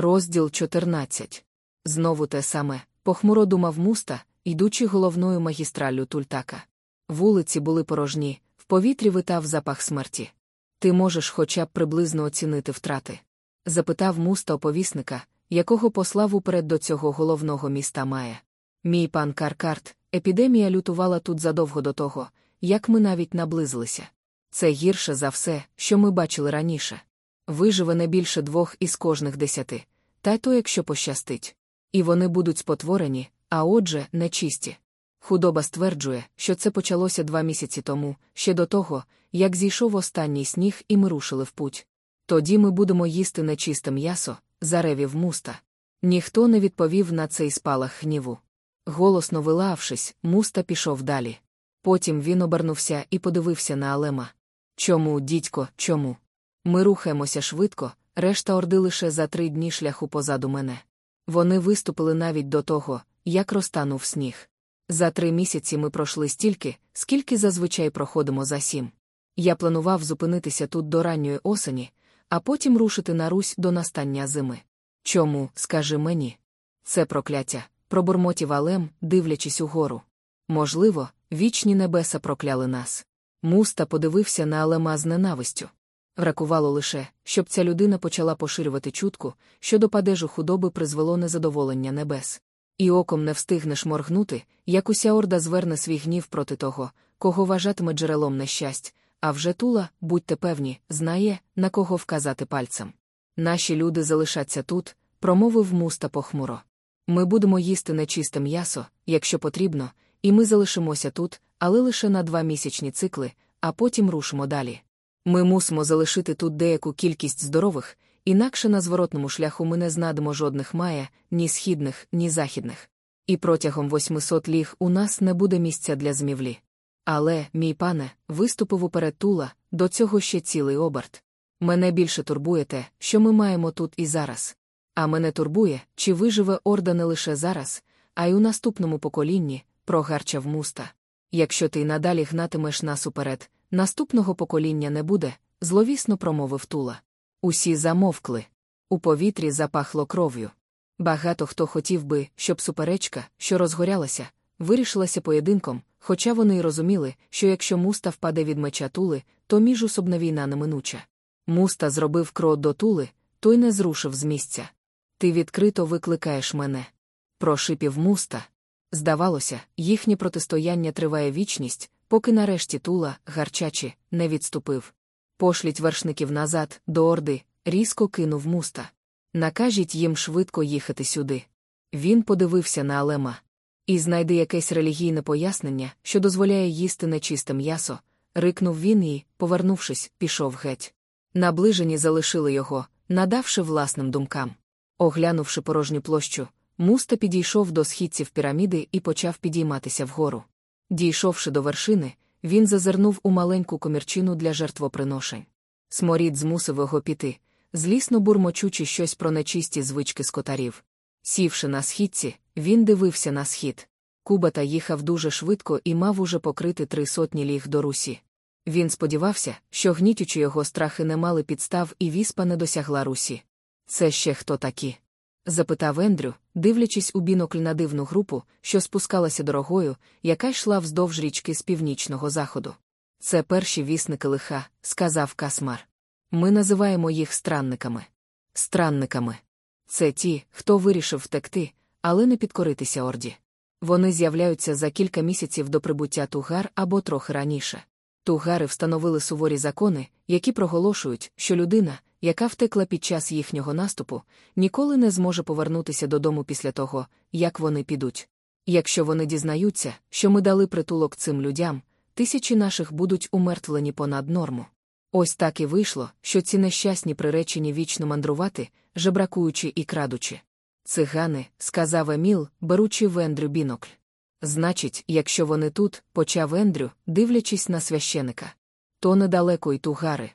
Розділ 14. Знову те саме, похмуро думав муста, йдучи головною магістраллю тультака. Вулиці були порожні, в повітрі витав запах смерті. Ти можеш хоча б приблизно оцінити втрати? запитав муста оповісника, якого послав уперед до цього головного міста Має. Мій пан Каркарт, епідемія лютувала тут задовго до того, як ми навіть наблизилися. Це гірше за все, що ми бачили раніше. Виживе не більше двох із кожних десяти, та то якщо пощастить. І вони будуть спотворені, а отже, нечисті. Худоба стверджує, що це почалося два місяці тому, ще до того, як зійшов останній сніг і ми рушили в путь. Тоді ми будемо їсти нечисте м'ясо, заревів муста. Ніхто не відповів на цей спалах гніву. Голосно вилавшись, муста пішов далі. Потім він обернувся і подивився на Алема. Чому, дідько, чому? Ми рухаємося швидко, решта орди лише за три дні шляху позаду мене. Вони виступили навіть до того, як розтанув сніг. За три місяці ми пройшли стільки, скільки зазвичай проходимо за сім. Я планував зупинитися тут до ранньої осені, а потім рушити на Русь до настання зими. Чому, скажи мені? Це прокляття, пробурмотів Алем, дивлячись угору. Можливо, вічні небеса прокляли нас. Муста подивився на Алема з ненавистю. Ракувало лише, щоб ця людина почала поширювати чутку, що до падежу худоби призвело незадоволення небес. І оком не встигнеш моргнути, як уся орда зверне свій гнів проти того, кого вважатиме джерелом нещасть, а вже тула, будьте певні, знає, на кого вказати пальцем. Наші люди залишаться тут, промовив муста похмуро. Ми будемо їсти нечисте м'ясо, якщо потрібно, і ми залишимося тут, але лише на два місячні цикли, а потім рушимо далі. Ми мусимо залишити тут деяку кількість здорових, інакше на зворотному шляху ми не знайдемо жодних мая, ні східних, ні західних. І протягом 800 ліг у нас не буде місця для змівлі. Але, мій пане, виступив уперед тула, до цього ще цілий оберт. Мене більше турбує те, що ми маємо тут і зараз. А мене турбує, чи виживе орда не лише зараз, а й у наступному поколінні, прогарчав муста. Якщо ти надалі гнатимеш нас уперед, наступного покоління не буде, зловісно промовив тула. Усі замовкли. У повітрі запахло кров'ю. Багато хто хотів би, щоб суперечка, що розгорялася, вирішилася поєдинком, хоча вони й розуміли, що якщо муста впаде від меча тули, то міжусобна війна неминуча. Муста зробив крок до тули, той не зрушив з місця. Ти відкрито викликаєш мене. Прошипів муста. Здавалося, їхнє протистояння триває вічність, поки нарешті тула, гарчачи, не відступив. Пошліть вершників назад, до орди, різко кинув муста. Накажіть їм швидко їхати сюди. Він подивився на Алема. І знайди якесь релігійне пояснення, що дозволяє їсти нечисте м'ясо, рикнув він і, повернувшись, пішов геть. Наближені залишили його, надавши власним думкам. Оглянувши порожню площу, муста підійшов до східців піраміди і почав підійматися вгору. Дійшовши до вершини, він зазирнув у маленьку комірчину для жертвоприношень. Сморід змусив його піти, злісно бурмочучи щось про нечисті звички скотарів. Сівши на східці, він дивився на схід. Кубата їхав дуже швидко і мав уже покрити три сотні ліг до Русі. Він сподівався, що гнітючи його страхи не мали підстав і віспа не досягла Русі. Це ще хто такі? Запитав Ендрю, дивлячись у бінокль на дивну групу, що спускалася дорогою, яка йшла вздовж річки з північного заходу. Це перші вісники лиха, сказав Касмар. Ми називаємо їх странниками. Странниками. Це ті, хто вирішив втекти, але не підкоритися орді. Вони з'являються за кілька місяців до прибуття тугар або трохи раніше. Тугари встановили суворі закони, які проголошують, що людина, яка втекла під час їхнього наступу, ніколи не зможе повернутися додому після того, як вони підуть. Якщо вони дізнаються, що ми дали притулок цим людям, тисячі наших будуть умертвлені понад норму. Ось так і вийшло, що ці нещасні приречені вічно мандрувати, жебракуючи і крадучи. Цигани, сказав Еміл, беручи в Ендрю бінокль. Значить, якщо вони тут, почав Ендрю, дивлячись на священика. То недалеко й тугари.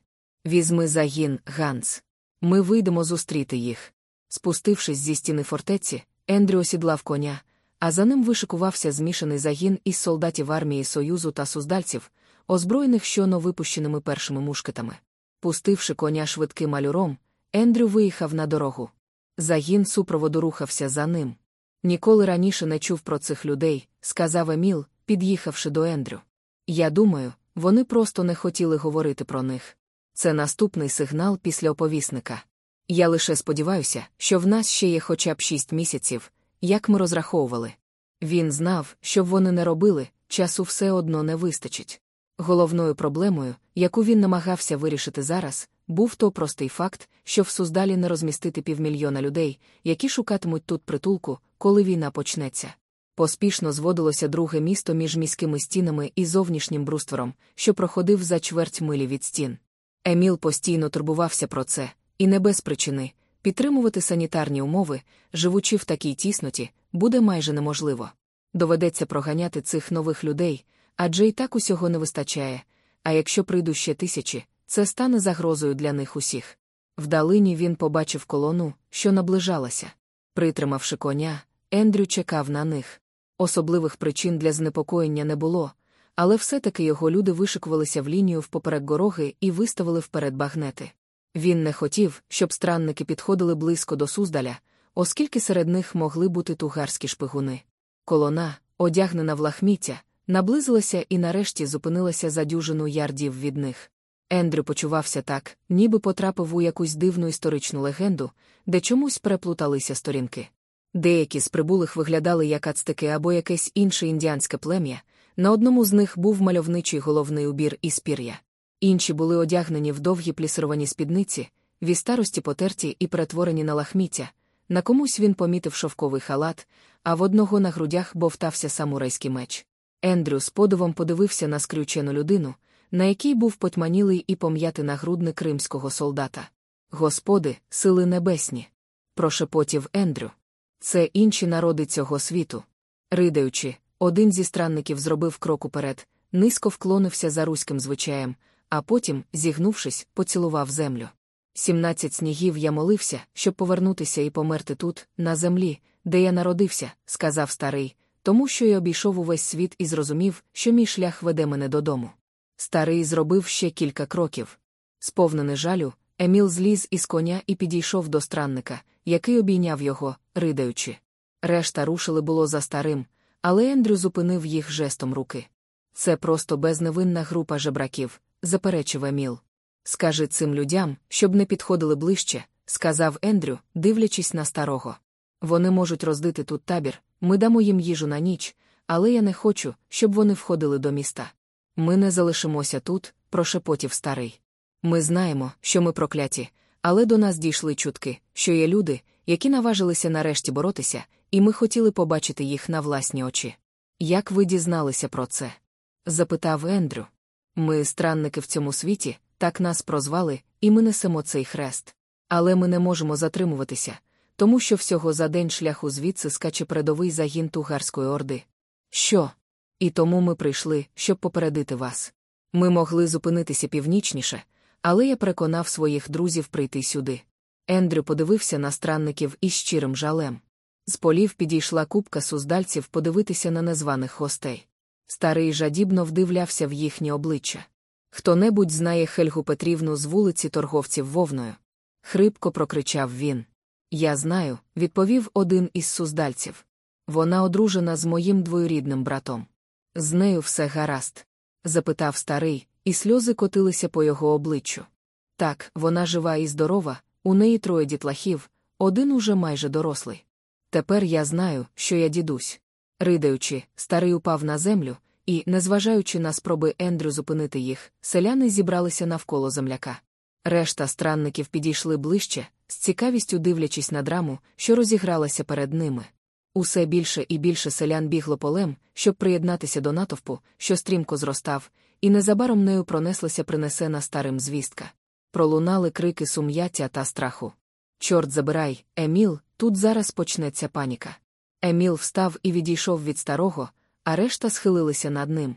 Візьми загін, Ганс. Ми вийдемо зустріти їх. Спустившись зі стіни фортеці, Ендрю осідлав коня, а за ним вишикувався змішаний загін із солдатів армії Союзу та суздальців, озброєних щоно випущеними першими мушкетами. Пустивши коня швидким алюром, Ендрю виїхав на дорогу. Загін супроводу рухався за ним. Ніколи раніше не чув про цих людей, сказав Еміл, під'їхавши до Ендрю. Я думаю, вони просто не хотіли говорити про них. Це наступний сигнал після оповісника. Я лише сподіваюся, що в нас ще є хоча б шість місяців, як ми розраховували. Він знав, що б вони не робили, часу все одно не вистачить. Головною проблемою, яку він намагався вирішити зараз, був то простий факт, що в Суздалі не розмістити півмільйона людей, які шукатимуть тут притулку, коли війна почнеться. Поспішно зводилося друге місто між міськими стінами і зовнішнім бруствором, що проходив за чверть милі від стін. Еміл постійно турбувався про це, і не без причини підтримувати санітарні умови, живучи в такій тісноті, буде майже неможливо. Доведеться проганяти цих нових людей, адже і так усього не вистачає. А якщо прийдуть ще тисячі, це стане загрозою для них усіх. Вдалині він побачив колону, що наближалася. Притримавши коня, Ендрю чекав на них. Особливих причин для знепокоєння не було, але все-таки його люди вишикувалися в лінію впоперек гороги і виставили вперед багнети. Він не хотів, щоб странники підходили близько до Суздаля, оскільки серед них могли бути тугарські шпигуни. Колона, одягнена в лахміття, наблизилася і нарешті зупинилася за дюжину ярдів від них. Ендрю почувався так, ніби потрапив у якусь дивну історичну легенду, де чомусь переплуталися сторінки. Деякі з прибулих виглядали як ацтеки або якесь інше індіанське плем'я, на одному з них був мальовничий головний убір із пір'я. Інші були одягнені в довгі плісировані спідниці, ві старості потерті і перетворені на лахміття. На комусь він помітив шовковий халат, а в одного на грудях бовтався самурайський меч. Ендрю з подивом подивився на скрючену людину, на якій був потьманілий і пом'яти нагрудник кримського солдата. Господи, сили небесні! прошепотів Ендрю. Це інші народи цього світу. Ридаючи, один зі странників зробив крок уперед, низько вклонився за руським звичаєм, а потім, зігнувшись, поцілував землю. Сімнадцять снігів я молився, щоб повернутися і померти тут, на землі, де я народився, сказав старий, тому що я обійшов увесь світ і зрозумів, що мій шлях веде мене додому. Старий зробив ще кілька кроків. Сповнений жалю, Еміл зліз із коня і підійшов до странника, який обійняв його, ридаючи. Решта рушили було за старим, але Ендрю зупинив їх жестом руки. Це просто безневинна група жебраків, заперечив Еміл. Скажи цим людям, щоб не підходили ближче, сказав Ендрю, дивлячись на старого. Вони можуть роздити тут табір, ми дамо їм їжу на ніч, але я не хочу, щоб вони входили до міста. Ми не залишимося тут, прошепотів старий. Ми знаємо, що ми прокляті, але до нас дійшли чутки, що є люди, які наважилися нарешті боротися, і ми хотіли побачити їх на власні очі. Як ви дізналися про це? запитав Ендрю. Ми, странники в цьому світі, так нас прозвали, і ми несемо цей хрест. Але ми не можемо затримуватися, тому що всього за день шляху звідси скаче передовий загін Тугарської орди. Що? І тому ми прийшли, щоб попередити вас. Ми могли зупинитися північніше, але я переконав своїх друзів прийти сюди. Ендрю подивився на странників із щирим жалем. З полів підійшла купка суздальців подивитися на незваних гостей. Старий жадібно вдивлявся в їхнє обличчя. Хто небудь знає Хельгу Петрівну з вулиці торговців вовною. Хрипко прокричав він. Я знаю, відповів один із суздальців. Вона одружена з моїм двоюрідним братом. З нею все гаразд? запитав старий, і сльози котилися по його обличчю. Так, вона жива і здорова, у неї троє дітлахів, один уже майже дорослий. Тепер я знаю, що я дідусь. Ридаючи, старий упав на землю, і, незважаючи на спроби Ендрю зупинити їх, селяни зібралися навколо земляка. Решта странників підійшли ближче, з цікавістю дивлячись на драму, що розігралася перед ними. Усе більше і більше селян бігло полем, щоб приєднатися до натовпу, що стрімко зростав, і незабаром нею пронеслася принесена старим звістка. Пролунали крики сум'яття та страху. Чорт забирай, Еміл, тут зараз почнеться паніка. Еміл встав і відійшов від старого, а решта схилилися над ним.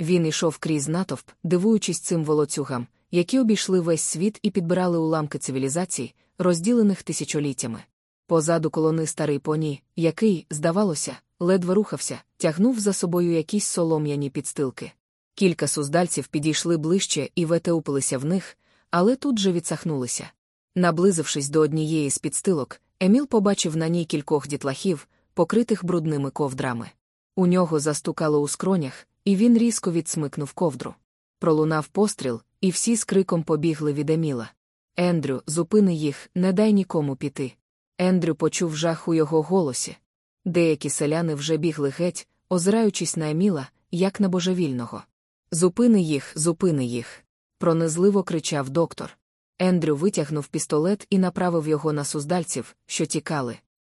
Він ішов крізь натовп, дивуючись цим волоцюгам, які обійшли весь світ і підбирали уламки цивілізацій, розділених тисячоліттями. Позаду колони старий поні, який, здавалося, ледве рухався, тягнув за собою якісь солом'яні підстилки. Кілька суздальців підійшли ближче і ветеупилися в них, але тут же відсахнулися. Наблизившись до однієї з підстилок, Еміл побачив на ній кількох дітлахів, покритих брудними ковдрами. У нього застукало у скронях, і він різко відсмикнув ковдру. Пролунав постріл, і всі з криком побігли від Еміла. Ендрю, зупини їх, не дай нікому піти. Ендрю почув жах у його голосі. Деякі селяни вже бігли геть, озираючись на Еміла, як на божевільного. Зупини їх, зупини їх. пронизливо кричав доктор. Ендрю витягнув пістолет і направив його на суздальців, що тікали.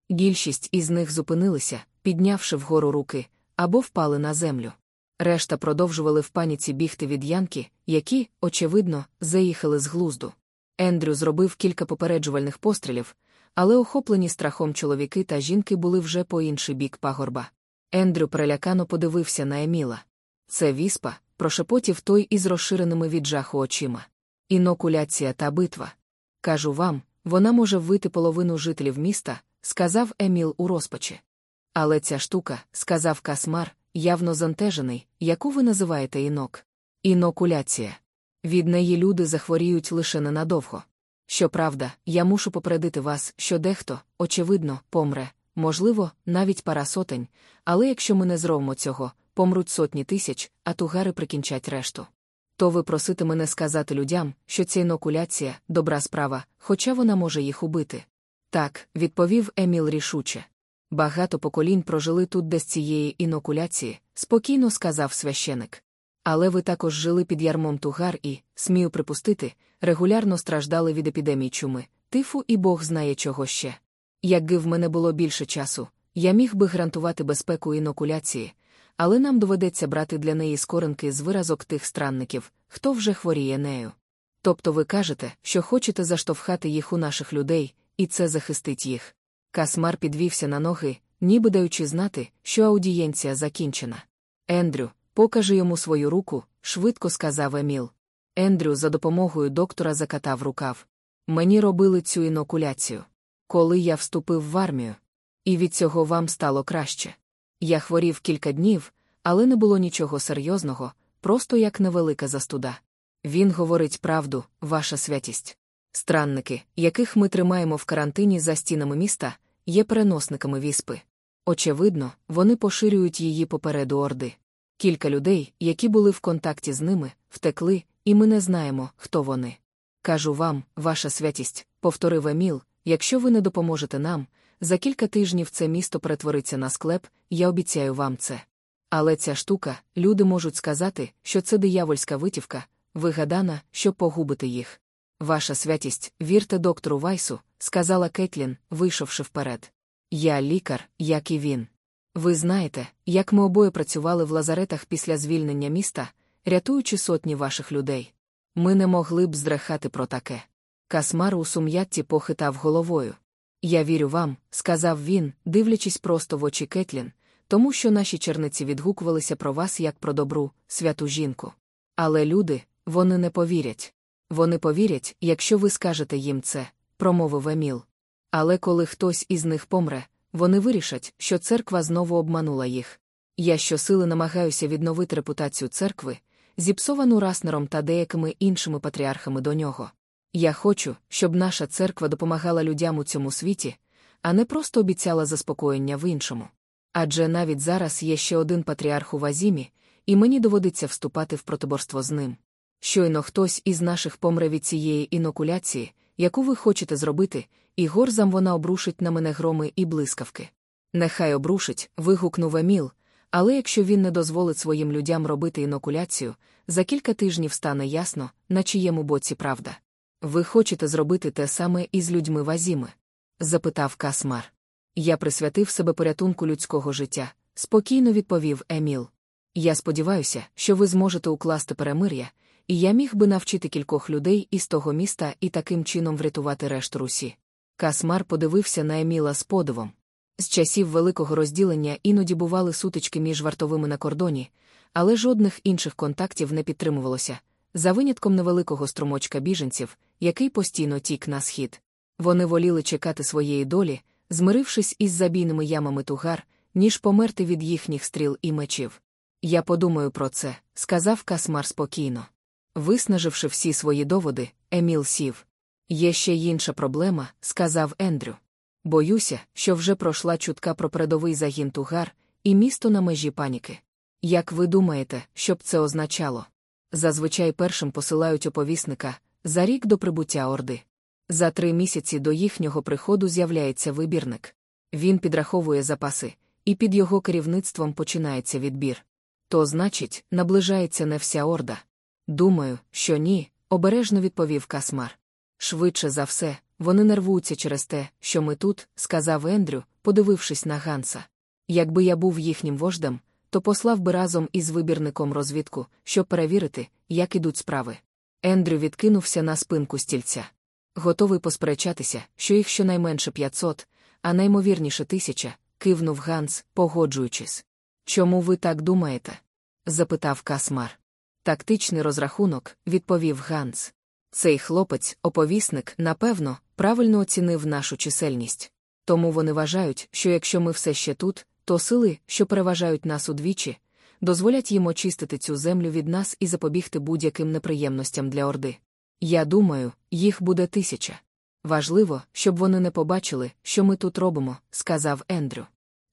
Більшість із них зупинилися, піднявши вгору руки, або впали на землю. Решта продовжували в паніці бігти від янки, які, очевидно, заїхали з глузду. Ендрю зробив кілька попереджувальних пострілів, але охоплені страхом чоловіки та жінки були вже по інший бік пагорба. Ендрю перелякано подивився на Еміла. Це віспа, прошепотів той із розширеними від жаху очима. Інокуляція та битва. Кажу вам, вона може вбити половину жителів міста, сказав Еміл у розпачі. Але ця штука, сказав Касмар, явно зантежений, яку ви називаєте інок. Інокуляція. Від неї люди захворіють лише ненадовго. Щоправда, я мушу попередити вас, що дехто, очевидно, помре, можливо, навіть пара сотень, але якщо ми не зробимо цього, помруть сотні тисяч, а тугари прикінчать решту. То ви просите мене сказати людям, що ця інокуляція добра справа, хоча вона може їх убити. Так, відповів Еміл рішуче. Багато поколінь прожили тут без цієї інокуляції, спокійно сказав священик. Але ви також жили під ярмом тугар і, смію припустити, регулярно страждали від епідемії чуми, тифу і Бог знає чого ще. Якби в мене було більше часу, я міг би гарантувати безпеку інокуляції, але нам доведеться брати для неї скоринки з виразок тих странників, хто вже хворіє нею. Тобто ви кажете, що хочете заштовхати їх у наших людей, і це захистить їх. Касмар підвівся на ноги, ніби даючи знати, що аудієнція закінчена. Ендрю, покажи йому свою руку, швидко сказав Еміл. Ендрю за допомогою доктора закатав рукав. Мені робили цю інокуляцію. Коли я вступив в армію. І від цього вам стало краще. Я хворів кілька днів, але не було нічого серйозного, просто як невелика застуда. Він говорить правду, ваша святість. Странники, яких ми тримаємо в карантині за стінами міста, є переносниками віспи. Очевидно, вони поширюють її попереду орди. Кілька людей, які були в контакті з ними, втекли, і ми не знаємо, хто вони. Кажу вам, ваша святість, повторив Еміл, якщо ви не допоможете нам, за кілька тижнів це місто перетвориться на склеп, я обіцяю вам це. Але ця штука, люди можуть сказати, що це диявольська витівка, вигадана, щоб погубити їх. Ваша святість, вірте доктору Вайсу, сказала Кетлін, вийшовши вперед. Я лікар, як і він. Ви знаєте, як ми обоє працювали в лазаретах після звільнення міста, рятуючи сотні ваших людей. Ми не могли б зрехати про таке. Касмар у сум'ятті похитав головою. Я вірю вам, сказав він, дивлячись просто в очі Кетлін, тому що наші черниці відгукувалися про вас як про добру, святу жінку. Але люди, вони не повірять. Вони повірять, якщо ви скажете їм це, промовив Еміл. Але коли хтось із них помре, вони вирішать, що церква знову обманула їх. Я щосили намагаюся відновити репутацію церкви, зіпсовану Раснером та деякими іншими патріархами до нього. Я хочу, щоб наша церква допомагала людям у цьому світі, а не просто обіцяла заспокоєння в іншому. Адже навіть зараз є ще один патріарх у Вазімі, і мені доводиться вступати в протиборство з ним. Щойно хтось із наших помре від цієї інокуляції, яку ви хочете зробити, і горзам вона обрушить на мене громи і блискавки. Нехай обрушить, вигукнув Еміл, але якщо він не дозволить своїм людям робити інокуляцію, за кілька тижнів стане ясно, на чиєму боці правда. Ви хочете зробити те саме із людьми Вазіми? запитав Касмар. Я присвятив себе порятунку людського життя, спокійно відповів Еміл. Я сподіваюся, що ви зможете укласти перемир'я, і я міг би навчити кількох людей із того міста і таким чином врятувати решту Русі. Касмар подивився на Еміла з подивом. З часів великого розділення іноді бували сутички між вартовими на кордоні, але жодних інших контактів не підтримувалося, за винятком невеликого струмочка біженців, який постійно тік на схід. Вони воліли чекати своєї долі, змирившись із забійними ямами тугар, ніж померти від їхніх стріл і мечів. Я подумаю про це, сказав Касмар спокійно. Виснаживши всі свої доводи, Еміл сів. Є ще інша проблема, сказав Ендрю. Боюся, що вже пройшла чутка про передовий загін тугар і місто на межі паніки. Як ви думаєте, що б це означало? Зазвичай першим посилають оповісника за рік до прибуття Орди. За три місяці до їхнього приходу з'являється вибірник. Він підраховує запаси, і під його керівництвом починається відбір. То, значить, наближається не вся орда. Думаю, що ні, обережно відповів Касмар. Швидше за все, вони нервуються через те, що ми тут, сказав Ендрю, подивившись на Ганса. Якби я був їхнім вождем, то послав би разом із вибірником розвідку, щоб перевірити, як ідуть справи. Ендрю відкинувся на спинку стільця. Готовий посперечатися, що їх щонайменше 500, а наймовірніше тисяча, кивнув Ганс, погоджуючись. Чому ви так думаєте? запитав Касмар. Тактичний розрахунок, відповів Ганс. Цей хлопець, оповісник, напевно, правильно оцінив нашу чисельність. Тому вони вважають, що якщо ми все ще тут, то сили, що переважають нас удвічі, дозволять їм очистити цю землю від нас і запобігти будь-яким неприємностям для Орди. Я думаю, їх буде тисяча. Важливо, щоб вони не побачили, що ми тут робимо, сказав Ендрю.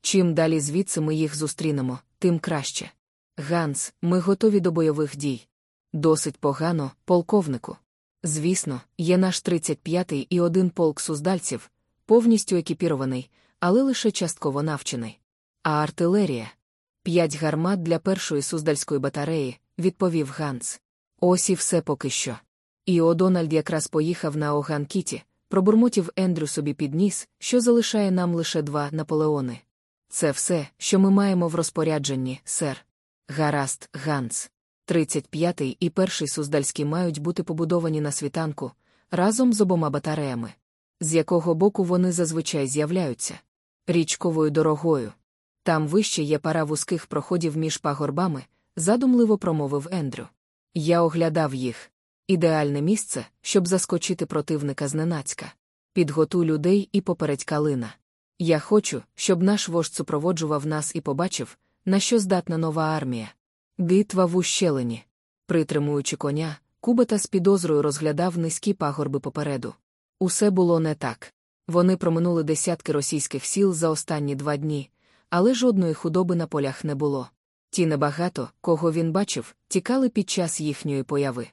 Чим далі звідси ми їх зустрінемо, тим краще. Ганс, ми готові до бойових дій. Досить погано, полковнику. Звісно, є наш 35-й і один полк суздальців, повністю екіпірований, але лише частково навчений. А артилерія? П'ять гармат для першої суздальської батареї, відповів Ганс. Ось і все поки що. І Одональд якраз поїхав на Оганкіті, пробурмотів Ендрю собі підніс, що залишає нам лише два наполеони. Це все, що ми маємо в розпорядженні, сер. Гаразд, Ганс. 35-й і перший суздальський мають бути побудовані на світанку разом з обома батареями. З якого боку вони зазвичай з'являються? Річковою дорогою. Там вище є пара вузьких проходів між пагорбами, задумливо промовив Ендрю. Я оглядав їх. Ідеальне місце, щоб заскочити противника зненацька. Підготуй людей і попередь калина. Я хочу, щоб наш вождь супроводжував нас і побачив, на що здатна нова армія. Битва в ущелині. Притримуючи коня, Кубата з підозрою розглядав низькі пагорби попереду. Усе було не так. Вони проминули десятки російських сіл за останні два дні, але жодної худоби на полях не було. Ті небагато, кого він бачив, тікали під час їхньої появи.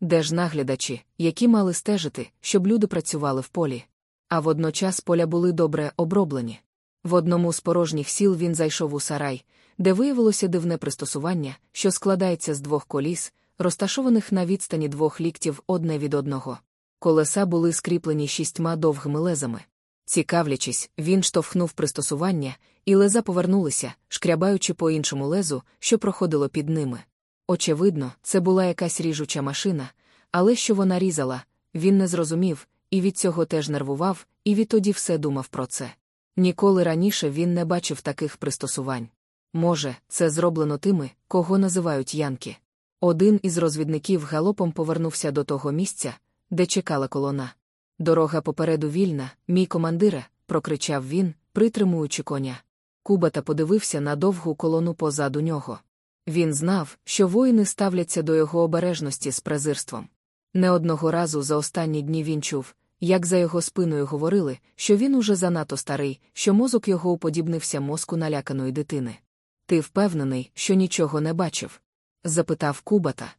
Де ж наглядачі, які мали стежити, щоб люди працювали в полі. А водночас поля були добре оброблені. В одному з порожніх сіл він зайшов у сарай, де виявилося дивне пристосування, що складається з двох коліс, розташованих на відстані двох ліктів одне від одного. Колеса були скріплені шістьма довгими лезами. Цікавлячись, він штовхнув пристосування, і леза повернулися, шкрябаючи по іншому лезу, що проходило під ними. Очевидно, це була якась ріжуча машина, але що вона різала, він не зрозумів, і від цього теж нервував, і відтоді все думав про це. Ніколи раніше він не бачив таких пристосувань. Може, це зроблено тими, кого називають Янки. Один із розвідників галопом повернувся до того місця, де чекала колона. Дорога попереду вільна, мій командире, прокричав він, притримуючи коня. Кубата подивився на довгу колону позаду нього. Він знав, що воїни ставляться до його обережності з презирством. Не одного разу за останні дні він чув, як за його спиною говорили, що він уже занадто старий, що мозок його уподібнився мозку наляканої дитини. Ти впевнений, що нічого не бачив? запитав Кубата.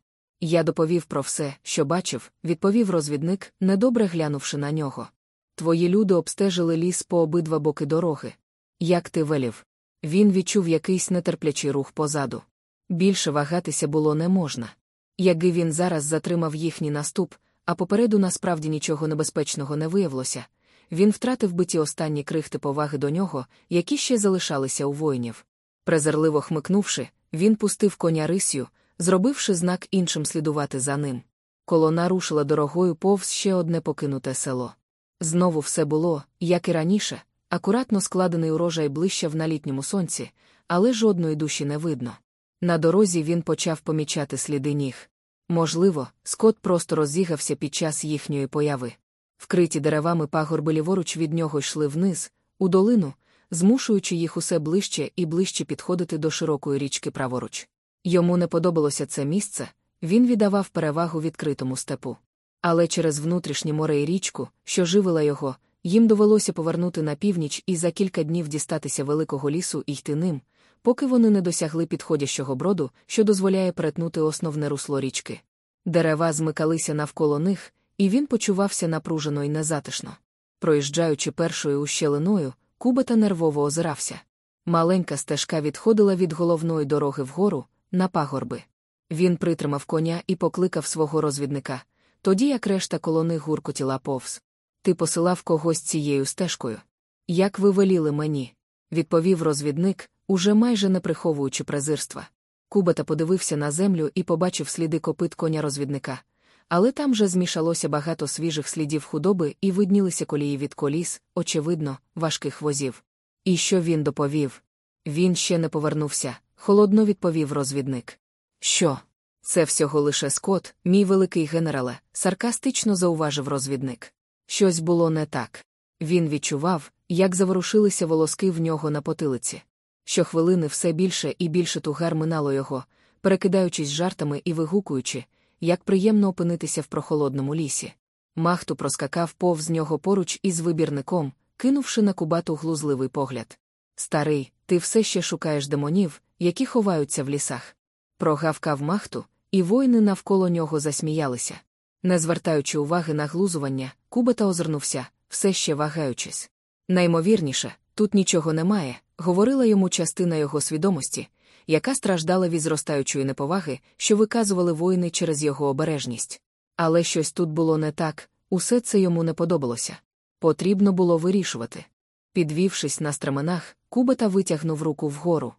Я доповів про все, що бачив, відповів розвідник, недобре глянувши на нього. Твої люди обстежили ліс по обидва боки дороги. Як ти велів? Він відчув якийсь нетерплячий рух позаду. Більше вагатися було не можна. Якби він зараз затримав їхній наступ, а попереду насправді нічого небезпечного не виявилося, він втратив би ті останні крихти поваги до нього, які ще залишалися у воїнів. Презерливо хмикнувши, він пустив коня рисю, зробивши знак іншим слідувати за ним. Колона рушила дорогою повз ще одне покинуте село. Знову все було, як і раніше, акуратно складений урожай блищав на літньому сонці, але жодної душі не видно. На дорозі він почав помічати сліди ніг. Можливо, скот просто розігався під час їхньої появи. Вкриті деревами пагорби ліворуч від нього йшли вниз, у долину, змушуючи їх усе ближче і ближче підходити до широкої річки праворуч. Йому не подобалося це місце, він віддавав перевагу відкритому степу. Але через внутрішнє море і річку, що живила його, їм довелося повернути на північ і за кілька днів дістатися великого лісу і йти ним, поки вони не досягли підходящого броду, що дозволяє перетнути основне русло річки. Дерева змикалися навколо них, і він почувався напружено і незатишно. Проїжджаючи першою ущелиною, Кубата нервово озирався. Маленька стежка відходила від головної дороги вгору, на пагорби. Він притримав коня і покликав свого розвідника, тоді як решта колони гуркотіла повз. Ти посилав когось цією стежкою. Як ви веліли мені, відповів розвідник, уже майже не приховуючи презирства. Кубата подивився на землю і побачив сліди копит коня розвідника. Але там вже змішалося багато свіжих слідів худоби і виднілися колії від коліс, очевидно, важких возів. І що він доповів? Він ще не повернувся, холодно відповів розвідник. Що? Це всього лише скот, мій великий генерале, саркастично зауважив розвідник. Щось було не так. Він відчував, як заворушилися волоски в нього на потилиці. Щохвилини все більше і більше тугар минало його, перекидаючись жартами і вигукуючи, як приємно опинитися в прохолодному лісі. Махту проскакав повз нього поруч із вибірником, кинувши на кубату глузливий погляд. Старий, ти все ще шукаєш демонів, які ховаються в лісах. Прогавкав махту, і воїни навколо нього засміялися. Не звертаючи уваги на глузування, Кубата озирнувся, все ще вагаючись. Наймовірніше, тут нічого немає, говорила йому частина його свідомості, яка страждала від зростаючої неповаги, що виказували воїни через його обережність. Але щось тут було не так, усе це йому не подобалося. Потрібно було вирішувати. Підвівшись на стременах, Кубата витягнув руку вгору.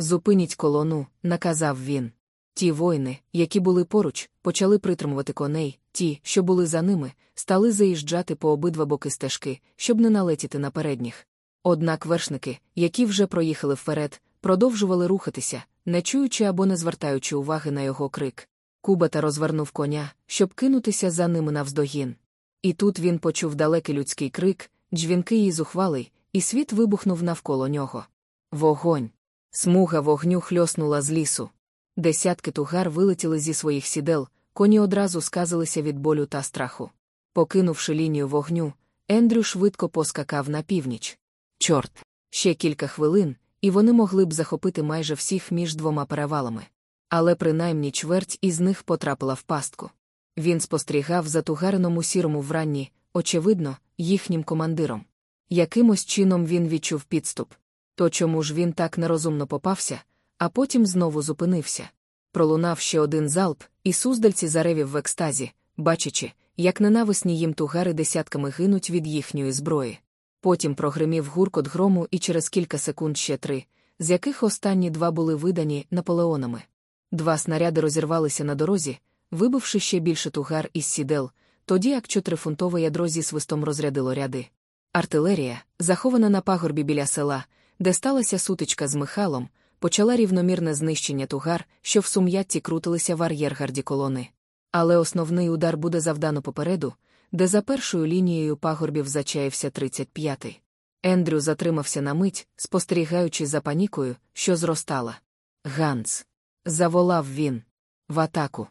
Зупиніть колону, наказав він. Ті воїни, які були поруч, почали притримувати коней, ті, що були за ними, стали заїжджати по обидва боки стежки, щоб не налетіти на передніх. Однак вершники, які вже проїхали вперед, продовжували рухатися, не чуючи або не звертаючи уваги на його крик. Кубата розвернув коня, щоб кинутися за ними навздогін. І тут він почув далекий людський крик, дзвінкий і зухвалий, і світ вибухнув навколо нього. Вогонь. Смуга вогню хльоснула з лісу. Десятки тугар вилетіли зі своїх сідел, коні одразу сказалися від болю та страху. Покинувши лінію вогню, Ендрю швидко поскакав на північ. Чорт, ще кілька хвилин, і вони могли б захопити майже всіх між двома перевалами. Але принаймні чверть із них потрапила в пастку. Він спостерігав за тугарином у сірому вранні, очевидно, їхнім командиром. Якимось чином він відчув підступ. То чому ж він так нерозумно попався, а потім знову зупинився. Пролунав ще один залп, і суздальці заревів в екстазі, бачачи, як ненависні їм тугари десятками гинуть від їхньої зброї. Потім прогримів гуркот грому і через кілька секунд ще три, з яких останні два були видані наполеонами. Два снаряди розірвалися на дорозі, вибивши ще більше тугар із сідел, тоді як чотирифунтове ядро зі свистом розрядило ряди. Артилерія, захована на пагорбі біля села, де сталася сутичка з Михалом, почала рівномірне знищення тугар, що в сум'ятті крутилися в ар'єргарді колони. Але основний удар буде завдано попереду, де за першою лінією пагорбів зачаївся 35-й. Ендрю затримався на мить, спостерігаючи за панікою, що зростала. Ганс. Заволав він. В атаку.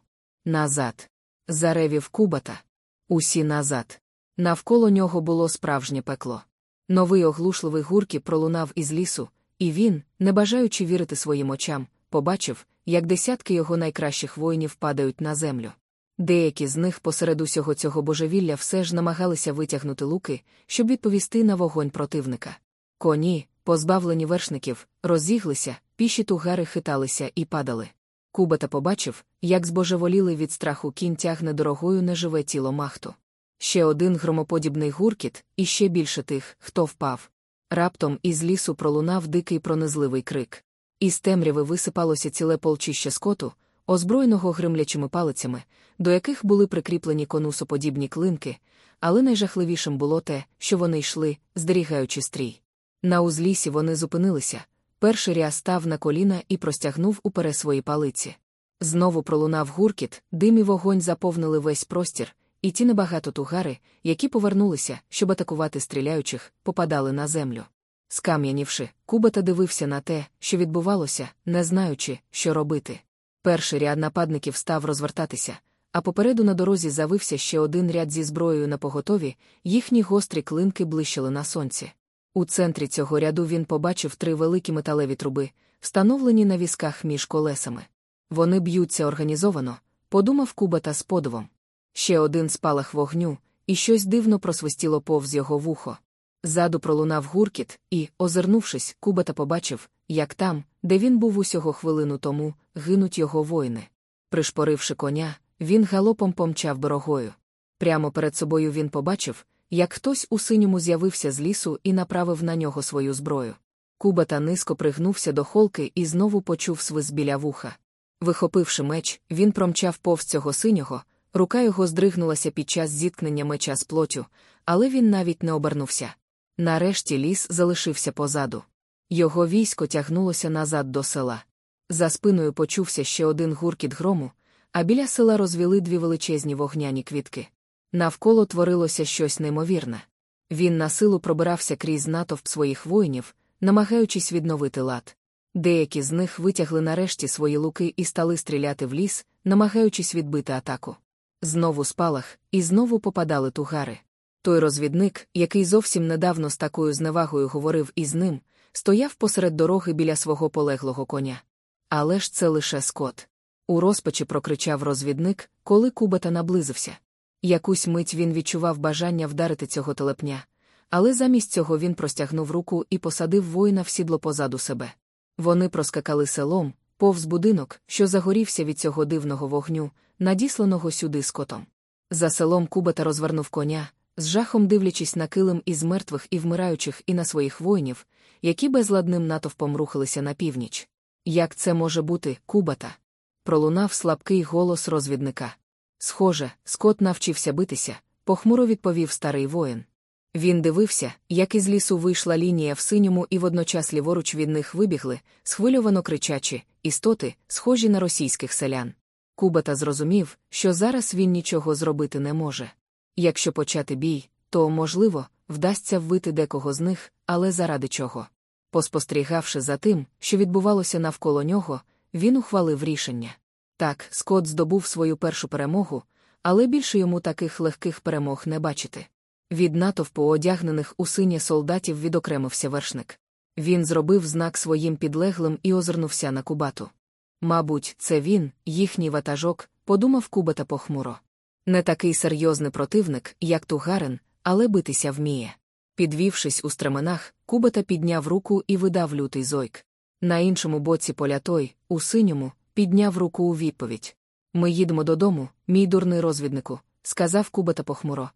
Назад. Заревів кубата. Усі назад. Навколо нього було справжнє пекло. Новий оглушливий гурки пролунав із лісу, і він, не бажаючи вірити своїм очам, побачив, як десятки його найкращих воїнів падають на землю. Деякі з них посеред усього цього божевілля все ж намагалися витягнути луки, щоб відповісти на вогонь противника. Коні, позбавлені вершників, розіглися, піші тугари хиталися і падали. Кубата побачив, як збожеволіли від страху кінь тягне дорогою неживе тіло махту. Ще один громоподібний гуркіт, і ще більше тих, хто впав. Раптом із лісу пролунав дикий пронизливий крик. Із темряви висипалося ціле полчище скоту, озброєного гримлячими палицями, до яких були прикріплені конусоподібні клинки, але найжахливішим було те, що вони йшли, здерігаючи стрій. На узлісі вони зупинилися. Перший ря став на коліна і простягнув уперед свої палиці. Знову пролунав гуркіт, дим і вогонь заповнили весь простір, і ті небагато тугари, які повернулися, щоб атакувати стріляючих, попадали на землю. Скам'янівши, Кубата дивився на те, що відбувалося, не знаючи, що робити. Перший ряд нападників став розвертатися, а попереду на дорозі завився ще один ряд зі зброєю на поготові, їхні гострі клинки блищили на сонці. У центрі цього ряду він побачив три великі металеві труби, встановлені на візках між колесами. Вони б'ються організовано, подумав Кубата з подивом. Ще один спалах вогню, і щось дивно просвистіло повз його вухо. Ззаду пролунав гуркіт, і, озирнувшись, Кубата побачив, як там, де він був усього хвилину тому, гинуть його воїни. Пришпоривши коня, він галопом помчав дорогою. Прямо перед собою він побачив, як хтось у синьому з'явився з лісу і направив на нього свою зброю. Кубата низько пригнувся до холки і знову почув свист біля вуха. Вихопивши меч, він промчав повз цього синього, рука його здригнулася під час зіткнення меча з плотю, але він навіть не обернувся. Нарешті ліс залишився позаду. Його військо тягнулося назад до села. За спиною почувся ще один гуркіт грому, а біля села розвіли дві величезні вогняні квітки. Навколо творилося щось неймовірне. Він на силу пробирався крізь натовп своїх воїнів, намагаючись відновити лад. Деякі з них витягли нарешті свої луки і стали стріляти в ліс, намагаючись відбити атаку. Знову спалах, і знову попадали тугари. Той розвідник, який зовсім недавно з такою зневагою говорив із ним, стояв посеред дороги біля свого полеглого коня. Але ж це лише скот. У розпачі прокричав розвідник, коли Кубата наблизився. Якусь мить він відчував бажання вдарити цього телепня, але замість цього він простягнув руку і посадив воїна в сідло позаду себе. Вони проскакали селом, повз будинок, що загорівся від цього дивного вогню, надісланого сюди скотом. За селом Кубата розвернув коня, з жахом дивлячись на килим із мертвих і вмираючих і на своїх воїнів, які безладним натовпом рухалися на північ. Як це може бути, Кубата? Пролунав слабкий голос розвідника. Схоже, Скот навчився битися, похмуро відповів старий воїн. Він дивився, як із лісу вийшла лінія в синьому, і водночас ліворуч від них вибігли, схвильовано кричачі, істоти, схожі на російських селян. Кубата зрозумів, що зараз він нічого зробити не може. Якщо почати бій, то, можливо, вдасться вбити декого з них, але заради чого. Поспостерігавши за тим, що відбувалося навколо нього, він ухвалив рішення. Так, Скот здобув свою першу перемогу, але більше йому таких легких перемог не бачити. Від натовпу одягнених у синє солдатів відокремився вершник. Він зробив знак своїм підлеглим і озирнувся на кубату. Мабуть, це він, їхній ватажок, подумав Кубата похмуро. Не такий серйозний противник, як Тугарин, але битися вміє. Підвівшись у стременах, Кубата підняв руку і видав лютий зойк. На іншому боці поля той, у синьому, підняв руку у відповідь. Ми їдемо додому, мій дурний розвіднику, сказав Кубата похмуро.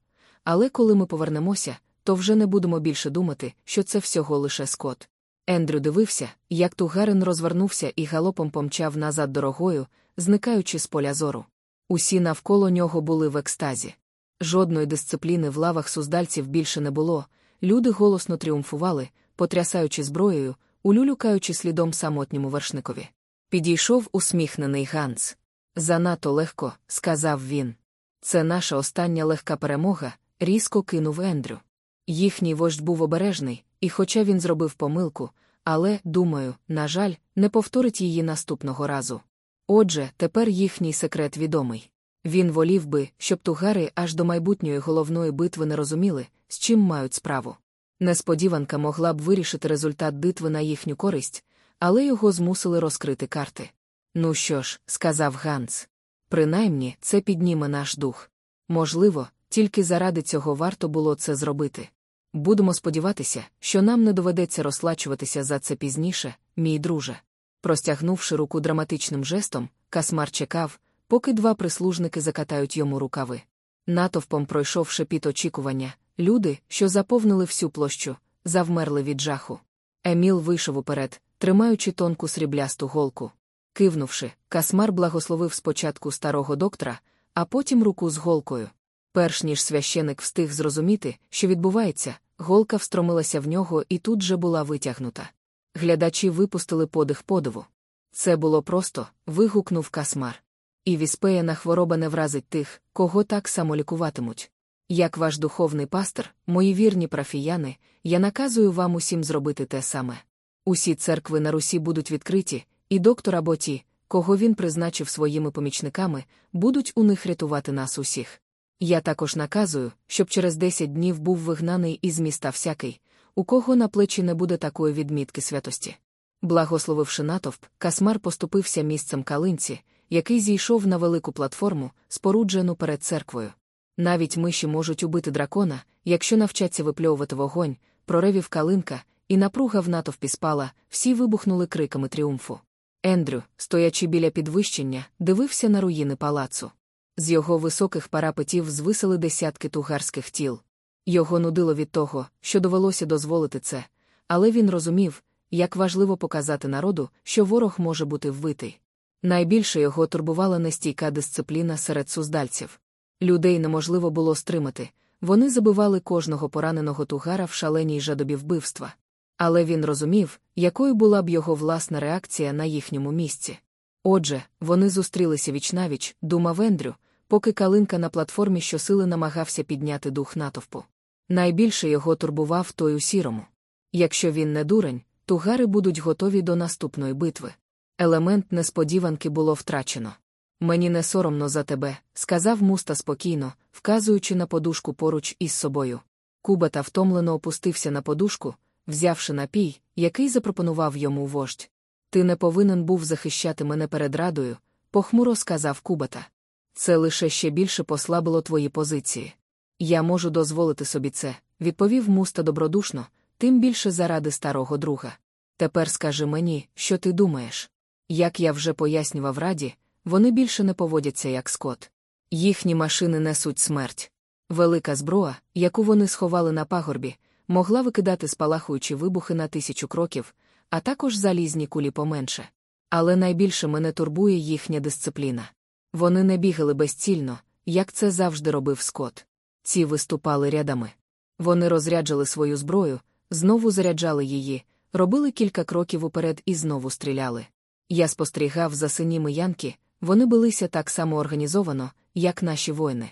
Але коли ми повернемося, то вже не будемо більше думати, що це всього лише скот. Ендрю дивився, як Тугарин розвернувся і галопом помчав назад дорогою, зникаючи з поля зору. Усі навколо нього були в екстазі. Жодної дисципліни в лавах суздальців більше не було, люди голосно тріумфували, потрясаючи зброєю, улюлюкаючи слідом самотньому вершникові. Підійшов усміхнений Ганс. Занадто легко, сказав він. Це наша остання легка перемога, різко кинув Ендрю. Їхній вождь був обережний, і хоча він зробив помилку, але, думаю, на жаль, не повторить її наступного разу. Отже, тепер їхній секрет відомий. Він волів би, щоб тугари аж до майбутньої головної битви не розуміли, з чим мають справу. Несподіванка могла б вирішити результат битви на їхню користь, але його змусили розкрити карти. Ну що ж, сказав Ганс. Принаймні, це підніме наш дух. Можливо, тільки заради цього варто було це зробити. Будемо сподіватися, що нам не доведеться розлачуватися за це пізніше, мій друже. Простягнувши руку драматичним жестом, Касмар чекав, поки два прислужники закатають йому рукави. Натовпом пройшов шепіт очікування, люди, що заповнили всю площу, завмерли від жаху. Еміл вийшов уперед, тримаючи тонку сріблясту голку. Кивнувши, Касмар благословив спочатку старого доктора, а потім руку з голкою. Перш ніж священик встиг зрозуміти, що відбувається, голка встромилася в нього і тут же була витягнута. Глядачі випустили подих подиву. Це було просто, вигукнув Касмар. І віспеяна хвороба не вразить тих, кого так само лікуватимуть. Як ваш духовний пастир, мої вірні парафіяни, я наказую вам усім зробити те саме. Усі церкви на Русі будуть відкриті, і доктора Боті, кого він призначив своїми помічниками, будуть у них рятувати нас усіх. Я також наказую, щоб через 10 днів був вигнаний із міста всякий, у кого на плечі не буде такої відмітки святості. Благословивши натовп, Касмар поступився місцем калинці, який зійшов на велику платформу, споруджену перед церквою. Навіть миші можуть убити дракона, якщо навчаться випльовувати вогонь, проревів калинка, і напруга в натовпі спала, всі вибухнули криками тріумфу. Ендрю, стоячи біля підвищення, дивився на руїни палацу. З його високих парапетів звисили десятки тугарських тіл. Його нудило від того, що довелося дозволити це, але він розумів, як важливо показати народу, що ворог може бути вбитий. Найбільше його турбувала нестійка дисципліна серед суздальців. Людей неможливо було стримати, вони забивали кожного пораненого тугара в шаленій жадобі вбивства. Але він розумів, якою була б його власна реакція на їхньому місці. Отже, вони зустрілися вічнавіч, думав Ендрю, поки калинка на платформі щосили намагався підняти дух натовпу. Найбільше його турбував той у сірому. Якщо він не дурень, тугари будуть готові до наступної битви. Елемент несподіванки було втрачено. Мені не соромно за тебе, сказав муста спокійно, вказуючи на подушку поруч із собою. Кубата втомлено опустився на подушку, взявши напій, який запропонував йому вождь. Ти не повинен був захищати мене перед радою, похмуро сказав Кубата. Це лише ще більше послабило твої позиції. Я можу дозволити собі це, відповів муста добродушно, тим більше заради старого друга. Тепер скажи мені, що ти думаєш. Як я вже пояснював раді, вони більше не поводяться як скот. Їхні машини несуть смерть. Велика зброя, яку вони сховали на пагорбі, могла викидати спалахуючі вибухи на тисячу кроків, а також залізні кулі поменше. Але найбільше мене турбує їхня дисципліна. Вони не бігали безцільно, як це завжди робив скот. Ці виступали рядами. Вони розряджали свою зброю, знову заряджали її, робили кілька кроків уперед і знову стріляли. Я спостерігав за синіми янки, вони билися так само організовано, як наші воїни.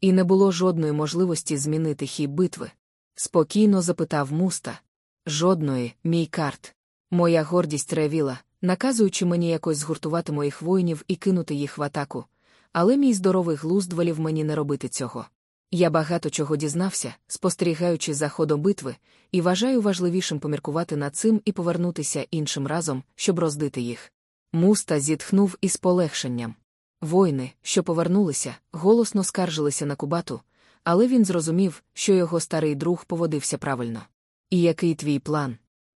І не було жодної можливості змінити хід битви. Спокійно запитав муста. Жодної, мій карт. Моя гордість ревіла, наказуючи мені якось згуртувати моїх воїнів і кинути їх в атаку. Але мій здоровий глузд волів мені не робити цього. Я багато чого дізнався, спостерігаючи за ходом битви, і вважаю важливішим поміркувати над цим і повернутися іншим разом, щоб роздити їх. Муста зітхнув із полегшенням. Воїни, що повернулися, голосно скаржилися на Кубату, але він зрозумів, що його старий друг поводився правильно. І який твій план?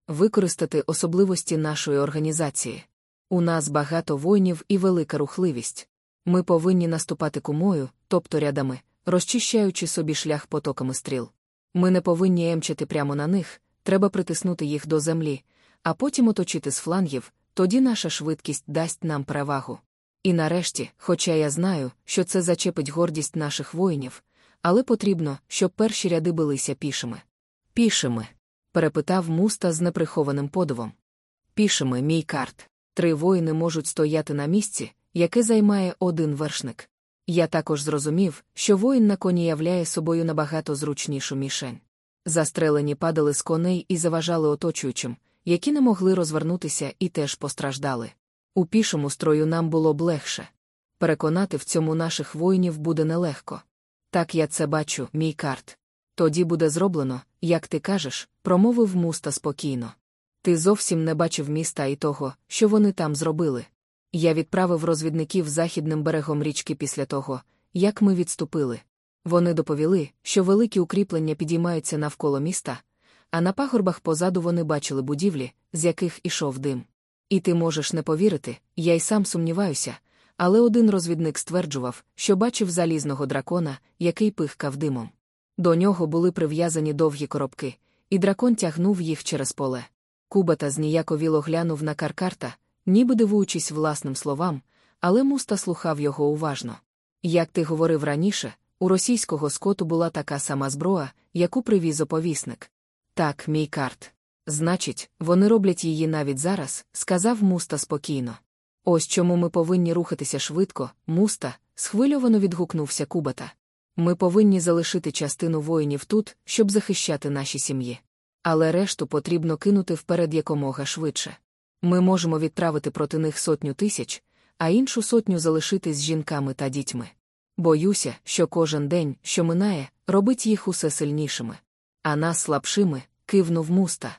Використати особливості нашої організації. У нас багато воїнів і велика рухливість. Ми повинні наступати кумою, тобто рядами, розчищаючи собі шлях потоками стріл. Ми не повинні емчити прямо на них, треба притиснути їх до землі, а потім оточити з флангів, тоді наша швидкість дасть нам перевагу. І нарешті, хоча я знаю, що це зачепить гордість наших воїнів, але потрібно, щоб перші ряди билися пішими. Пішими? Перепитав муста з неприхованим подивом. Пішими, мій карт. Три воїни можуть стояти на місці, яке займає один вершник. Я також зрозумів, що воїн на коні являє собою набагато зручнішу мішень. Застрелені падали з коней і заважали оточуючим, які не могли розвернутися і теж постраждали. У пішому строю нам було б легше. Переконати в цьому наших воїнів буде нелегко. Так я це бачу, мій карт. Тоді буде зроблено, як ти кажеш, промовив муста спокійно. Ти зовсім не бачив міста і того, що вони там зробили. Я відправив розвідників західним берегом річки після того, як ми відступили. Вони доповіли, що великі укріплення підіймаються навколо міста, а на пагорбах позаду вони бачили будівлі, з яких ішов дим. І ти можеш не повірити, я й сам сумніваюся, але один розвідник стверджував, що бачив залізного дракона, який пихкав димом. До нього були прив'язані довгі коробки, і дракон тягнув їх через поле. Кубата зніяковіло глянув на каркарта, ніби дивуючись власним словам, але муста слухав його уважно. Як ти говорив раніше, у російського скоту була така сама зброя, яку привіз оповісник. Так, мій карт. Значить, вони роблять її навіть зараз, сказав муста спокійно. Ось чому ми повинні рухатися швидко, муста, схвильовано відгукнувся Кубата. Ми повинні залишити частину воїнів тут, щоб захищати наші сім'ї. Але решту потрібно кинути вперед якомога швидше. Ми можемо відправити проти них сотню тисяч, а іншу сотню залишити з жінками та дітьми. Боюся, що кожен день, що минає, робить їх усе сильнішими. А нас слабшими, кивнув муста.